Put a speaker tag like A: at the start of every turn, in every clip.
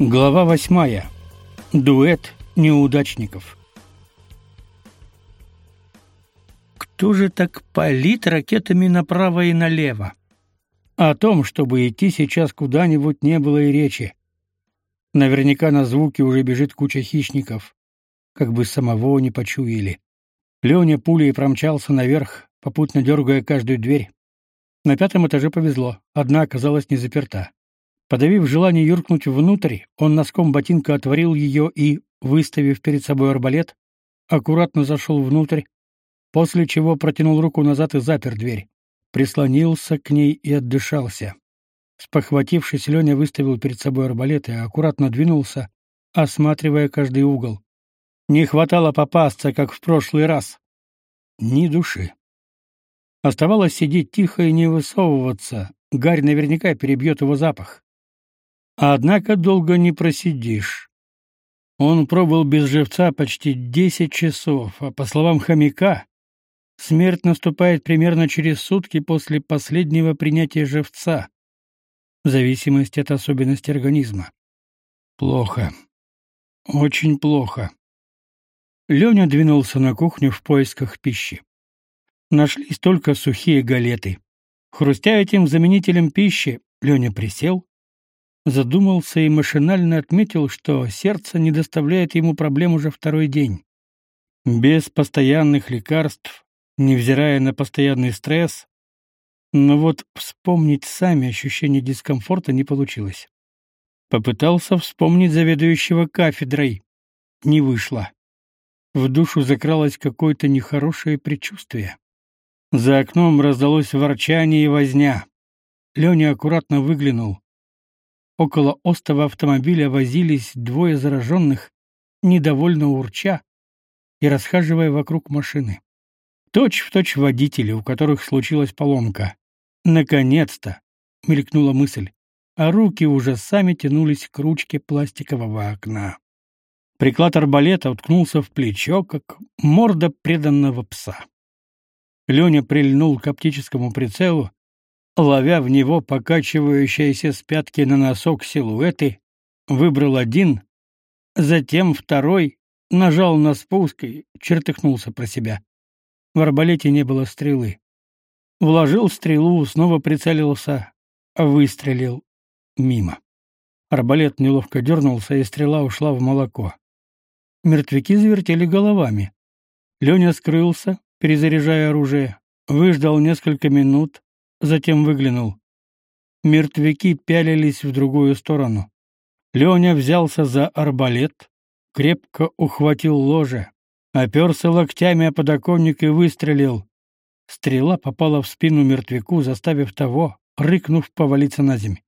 A: Глава восьмая. Дуэт неудачников. Кто же так палит ракетами направо и налево? О том, чтобы идти сейчас куда-нибудь, не было и речи. Наверняка на звуки уже бежит куча хищников, как бы самого не почуяли. Леня пулей промчался наверх, попутно дергая каждую дверь. На пятом этаже повезло, одна оказалась не заперта. Подавив желание юркнуть внутрь, он носком ботинка отворил ее и, выставив перед собой арбалет, аккуратно зашел внутрь, после чего протянул руку назад и запер дверь. Прислонился к ней и отдышался. Спохватившись, Леня выставил перед собой арбалет и аккуратно двинулся, осматривая каждый угол. Не хватало попасться, как в прошлый раз. Ни души. Оставалось сидеть тихо и не высовываться. Гарь наверняка перебьет его запах. Однако долго не просидишь. Он пробыл без живца почти десять часов, а по словам хомяка, смерть наступает примерно через сутки после последнего принятия живца, в зависимости от особенностей организма. Плохо. Очень плохо. Леня двинулся на кухню в поисках пищи. Нашлись только сухие галеты. Хрустя этим заменителем пищи, Леня присел, задумался и машинально отметил, что сердце не доставляет ему проблем уже второй день. Без постоянных лекарств, невзирая на постоянный стресс, но вот вспомнить сами ощущение дискомфорта не получилось. Попытался вспомнить заведующего кафедрой. Не вышло. В душу закралось какое-то нехорошее предчувствие. За окном раздалось ворчание и возня. Леня аккуратно выглянул. Около остова автомобиля возились двое зараженных, недовольно урча и расхаживая вокруг машины. Точь в точь водители, у которых случилась поломка. Наконец-то, мелькнула мысль, а руки уже сами тянулись к ручке пластикового окна. Приклад арбалета уткнулся в плечо, как морда преданного пса. Леня прильнул к оптическому прицелу ловя в него покачивающиеся с пятки на носок силуэты, выбрал один, затем второй, нажал на спуск и чертыхнулся про себя. В арбалете не было стрелы. Вложил стрелу, снова прицелился, выстрелил мимо. Арбалет неловко дернулся, и стрела ушла в молоко. Мертвяки завертели головами. Леня скрылся, перезаряжая оружие, выждал несколько минут, затем выглянул. Мертвяки пялились в другую сторону. Леня взялся за арбалет, крепко ухватил ложе, оперся локтями о подоконник и выстрелил. Стрела попала в спину мертвяку, заставив того, рыкнув, повалиться на землю.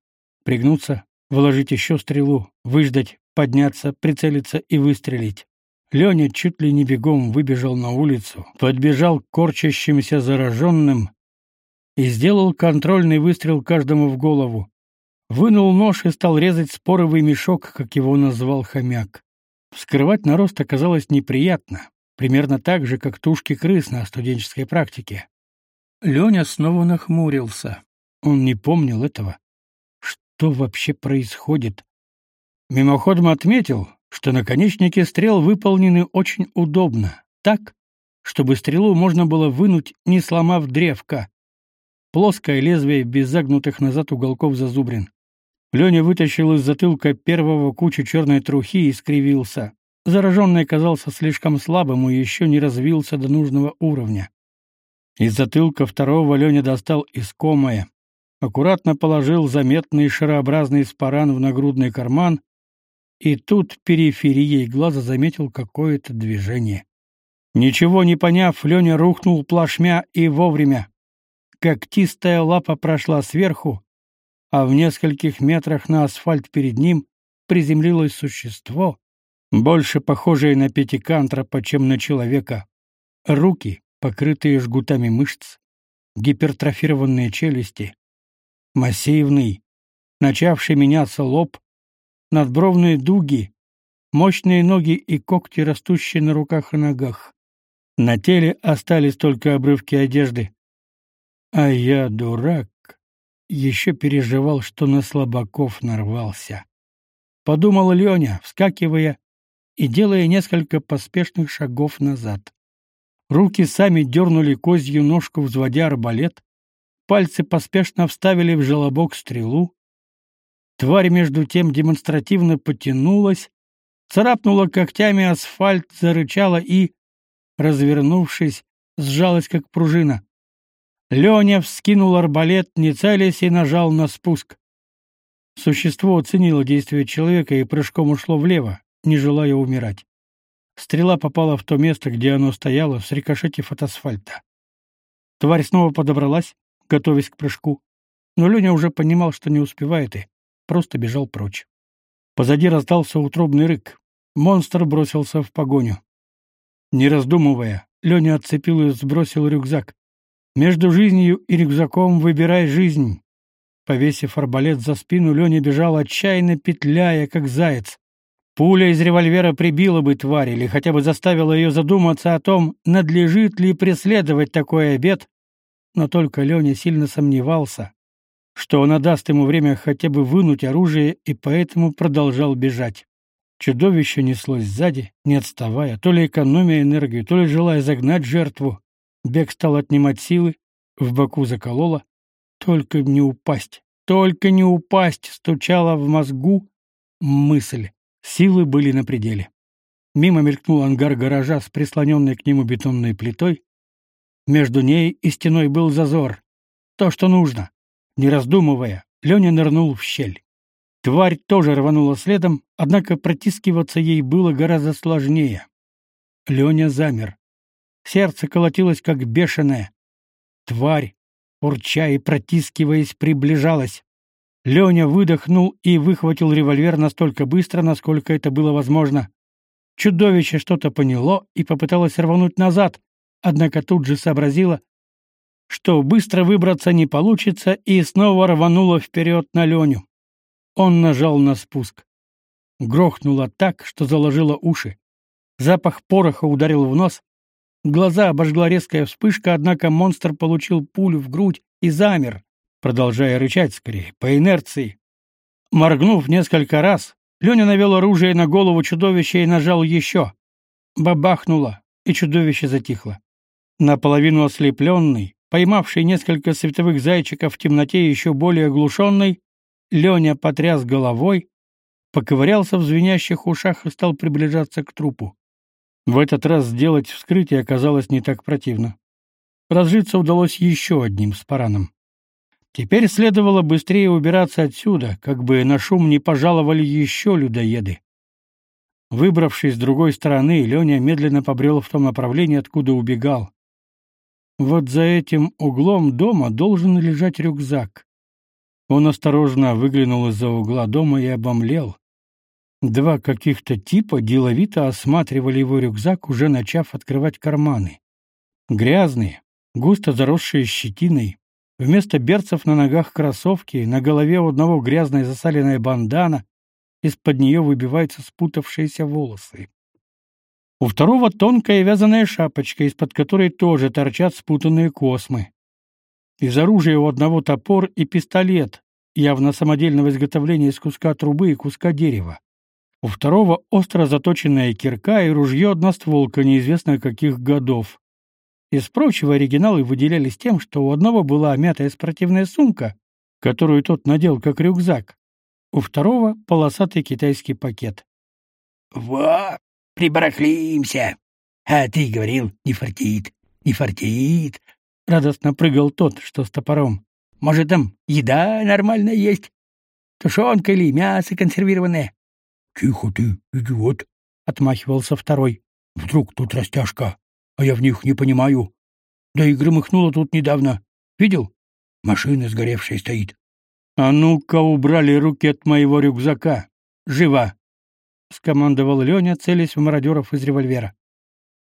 A: Пригнуться, вложить еще стрелу, выждать, подняться, прицелиться и выстрелить. Леня чуть ли не бегом выбежал на улицу, подбежал к корчащимся зараженным, и сделал контрольный выстрел каждому в голову. Вынул нож и стал резать споровый мешок, как его назвал хомяк. Вскрывать нарост оказалось неприятно, примерно так же, как тушки крыс на студенческой практике. Леня снова нахмурился. Он не помнил этого. Что вообще происходит? Мимоходом отметил, что наконечники стрел выполнены очень удобно, так, чтобы стрелу можно было вынуть, не сломав древко. Плоское лезвие без загнутых назад уголков зазубрин. Леня вытащил из затылка первого кучу черной трухи и скривился. Зараженный оказался слишком слабым и еще не развился до нужного уровня. Из затылка второго Леня достал искомое. Аккуратно положил заметный шарообразный спаран в нагрудный карман, и тут периферией глаза заметил какое-то движение. Ничего не поняв, Леня рухнул плашмя и вовремя. Когтистая лапа прошла сверху, а в нескольких метрах на асфальт перед ним приземлилось существо, больше похожее на пятикантропа, чем на человека. Руки, покрытые жгутами мышц, гипертрофированные челюсти, массивный, начавший меняться лоб, надбровные дуги, мощные ноги и когти, растущие на руках и ногах. На теле остались только обрывки одежды. А я, дурак, еще переживал, что на слабаков нарвался. подумал Леня, вскакивая и делая несколько поспешных шагов назад. Руки сами дернули козью ножку, взводя арбалет, пальцы поспешно вставили в желобок стрелу. Тварь между тем демонстративно потянулась, царапнула когтями асфальт, зарычала и, развернувшись, сжалась как пружина. Леня вскинул арбалет, не целясь, и нажал на спуск. Существо оценило действие человека и прыжком ушло влево, не желая умирать. Стрела попала в то место, где оно стояло, срикошетив от асфальта. Тварь снова подобралась, готовясь к прыжку, но Леня уже понимал, что не успевает и просто бежал прочь. Позади раздался утробный рык. Монстр бросился в погоню. Не раздумывая, Леня отцепил и сбросил рюкзак. Между жизнью и рюкзаком выбирай жизнь. Повесив арбалет за спину, Леня бежал отчаянно петляя, как заяц. Пуля из револьвера прибила бы тварь или хотя бы заставила ее задуматься о том, надлежит ли преследовать такой обед, но только Леня сильно сомневался, что она даст ему время хотя бы вынуть оружие, и поэтому продолжал бежать. Чудовище неслось сзади, не отставая, то ли экономя энергию, то ли желая загнать жертву. Бег стал отнимать силы, в боку закололо. Только не упасть, только не упасть, стучала в мозгу мысль. Силы были на пределе. Мимо мелькнул ангар гаража с прислоненной к нему бетонной плитой. Между ней и стеной был зазор. То, что нужно. Не раздумывая, Леня нырнул в щель. Тварь тоже рванула следом, однако протискиваться ей было гораздо сложнее. Леня замер. Сердце колотилось как бешеное. Тварь, урча и протискиваясь, приближалась. Леня выдохнул и выхватил револьвер настолько быстро, насколько это было возможно. Чудовище что-то поняло и попыталось рвануть назад, однако тут же сообразило, что быстро выбраться не получится, и снова рвануло вперед на Леню. Он нажал на спуск. Грохнуло так, что заложило уши. Запах пороха ударил в нос. Глаза обожгла резкая вспышка, однако монстр получил пулю в грудь и замер, продолжая рычать скорее, по инерции. Моргнув несколько раз, Леня навел оружие на голову чудовища и нажал еще. Бабахнуло, и чудовище затихло. Наполовину ослепленный, поймавший несколько световых зайчиков в темноте еще более оглушенный, Леня потряс головой, поковырялся в звенящих ушах и стал приближаться к трупу. В этот раз сделать вскрытие оказалось не так противно. Разжиться удалось еще одним спараном. Теперь следовало быстрее убираться отсюда, как бы на шум не пожаловали еще людоеды. Выбравшись с другой стороны, Леня медленно побрел в том направлении, откуда убегал. Вот за этим углом дома должен лежать рюкзак. Он осторожно выглянул из-за угла дома и обомлел. Два каких-то типа деловито осматривали его рюкзак, уже начав открывать карманы. Грязные, густо заросшие щетиной, Вместо берцев на ногах кроссовки, на голове у одного грязная засаленная бандана, из-под нее выбиваются спутавшиеся волосы. У второго тонкая вязаная шапочка, из-под которой тоже торчат спутанные космы. Из оружия у одного топор и пистолет, явно самодельного изготовления из куска трубы и куска дерева. У второго остро заточенная кирка и ружье одностволка неизвестно каких годов. Из прочего оригиналы выделялись тем, что у одного была мятая спортивная сумка, которую тот надел как рюкзак, у второго — полосатый китайский пакет.
B: «Во, прибарахлимся! А ты говорил, не фартит, не фартит!»
A: — радостно прыгал тот, что с топором.
B: «Может, там еда нормальная есть? Тушенка или мясо консервированное?»
C: «Тихо ты, идиот!»
A: — отмахивался второй.
C: «Вдруг тут растяжка?» а я в них не понимаю. Да и громыхнуло тут недавно. Видел? Машина сгоревшая стоит.
A: А ну-ка убрали руки от моего рюкзака. Живо! скомандовал Леня, целясь в мародеров из револьвера.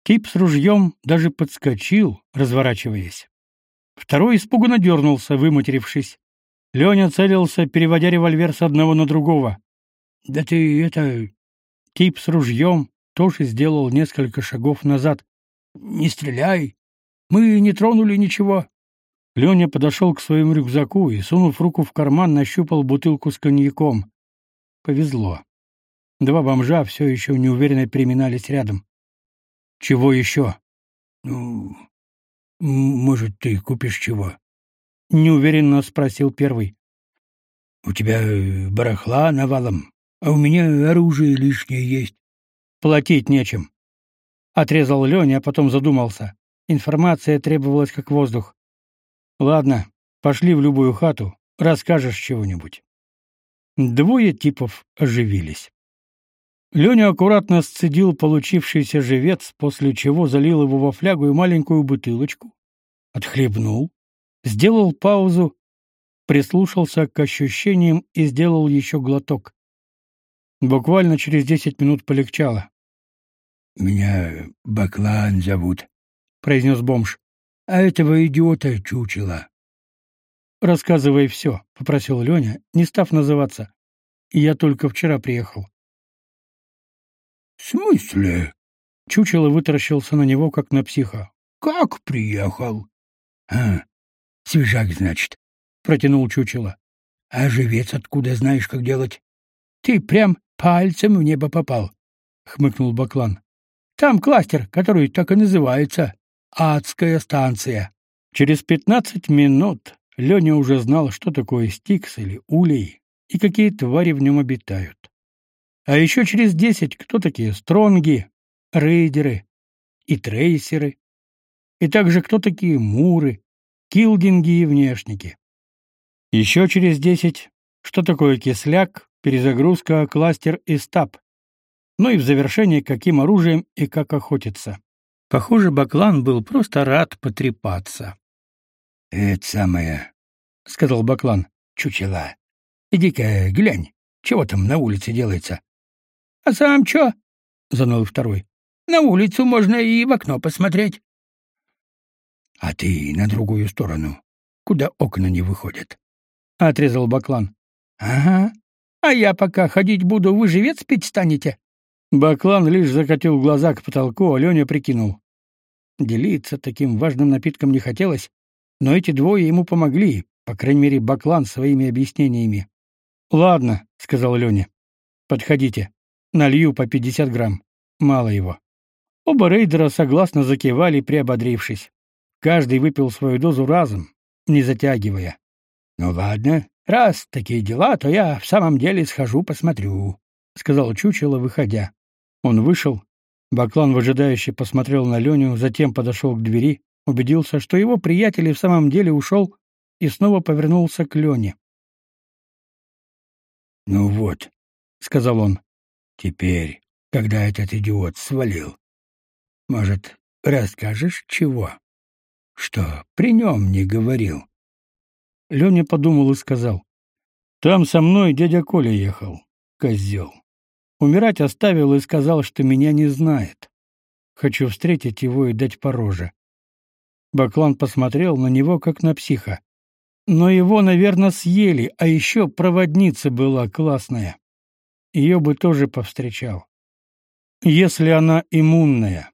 A: Тип с ружьем даже подскочил, разворачиваясь. Второй испуганно дернулся, выматерившись. Леня целился, переводя револьвер с одного на другого.
C: «Да ты это...»
A: Тип с ружьем тоже сделал несколько шагов назад,
C: не стреляй. Мы не тронули ничего.
A: Леня подошел к своему рюкзаку и, сунув руку в карман, нащупал бутылку с коньяком. Повезло. Два бомжа все еще неуверенно переминались рядом. Чего еще?
C: Ну, может, ты купишь чего?
A: Неуверенно спросил первый.
C: У тебя э, барахла навалом, а у меня оружие лишнее есть.
A: Платить нечем. Отрезал Леня, а потом задумался. Информация требовалась как воздух. Ладно, пошли в любую хату, расскажешь чего-нибудь. Двое типов оживились. Леня аккуратно сцедил получившийся живец, после чего залил его во флягу и маленькую бутылочку, отхлебнул, сделал паузу, прислушался к ощущениям и сделал еще глоток. Буквально через десять минут полегчало.
C: «Меня Баклан зовут», —
A: произнес бомж.
C: «А этого идиота чучело».
A: «Рассказывай все», — попросил Леня, не став называться. «Я только вчера приехал».
C: «В смысле?»
A: Чучело вытаращился на него, как на психа.
C: «Как приехал?» «А, свежак, значит», — протянул Чучело. «А живец откуда знаешь, как делать?» «Ты прям пальцем в небо попал», — хмыкнул Баклан. «Там кластер, который так и называется. Адская станция».
A: Через пятнадцать минут Леня уже знал, что такое стикс или улей и какие твари в нем обитают. А еще через десять кто такие стронги, рейдеры и трейсеры, и также кто такие муры, килдинги и внешники. Еще через десять что такое кисляк, перезагрузка, кластер и стаб. Ну и в завершение, каким оружием и как охотиться. Похоже, Баклан был просто рад потрепаться.
C: — Это самое, — сказал Баклан, — чучела. Иди-ка глянь, чего там на улице делается.
B: — А сам чё? — заныл второй. — На улицу можно и в окно посмотреть.
C: — А ты на другую сторону, куда окна не выходят.
A: — отрезал Баклан.
B: — Ага. А я пока ходить буду, вы живец пить станете?
A: Баклан лишь закатил глаза к потолку, а Леня прикинул. Делиться таким важным напитком не хотелось, но эти двое ему помогли, по крайней мере, Баклан своими объяснениями. «Ладно», — сказал Леня. «Подходите. Налью по пятьдесят грамм. Мало его». Оба рейдера согласно закивали, приободрившись. Каждый выпил свою дозу разом, не затягивая.
C: «Ну ладно, раз такие дела, то я в самом деле схожу посмотрю», — сказал Чучело, выходя.
A: Он вышел. Баклан выжидающе посмотрел на Леню, затем подошел к двери, убедился, что его приятель в самом деле ушел, и снова повернулся к Лене.
C: «Ну вот», — сказал он, — «теперь, когда этот идиот свалил, может, расскажешь, чего? Что при нем не говорил?»
A: Леня подумал и сказал, «Там со мной дядя Коля ехал, козел. Умирать оставил и сказал, что меня не знает. Хочу встретить его и дать по роже. Баклан посмотрел на него, как на психа. Но его, наверное, съели, а еще проводница была классная. Ее бы тоже повстречал. Если она иммунная.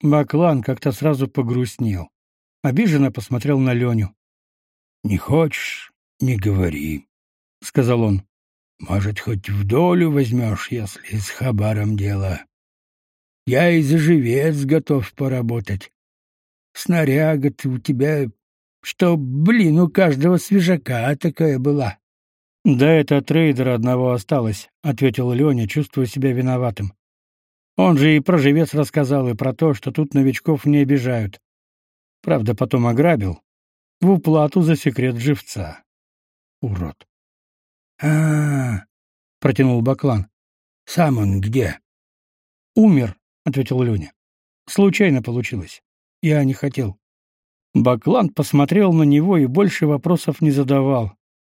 A: Баклан как-то сразу погрустнел. Обиженно посмотрел на Леню.
C: «Не хочешь — не говори», — сказал он. Может, хоть в долю возьмешь, если с хабаром дело. Я и за живец готов поработать. снаряга у тебя, что, блин, у каждого свежака такая была.
A: — Да это трейдера одного осталось, — ответил Леня, чувствуя себя виноватым. Он же и про живец рассказал, и про то, что тут новичков не обижают. Правда, потом ограбил. В уплату за секрет живца. Урод.
C: А, протянул Баклан. Сам он где?
A: Умер, ответил Леня. Случайно получилось. Я не хотел. Баклан посмотрел на него и больше вопросов не задавал.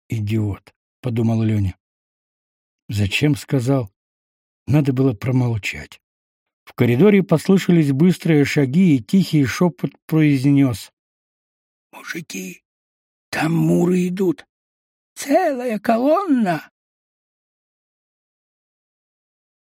A: Идиот, подумал Леня. Зачем сказал? Надо было промолчать. В коридоре послышались быстрые шаги, и тихий шепот произнес.
B: «Мужики, там муры идут. Целая колонна.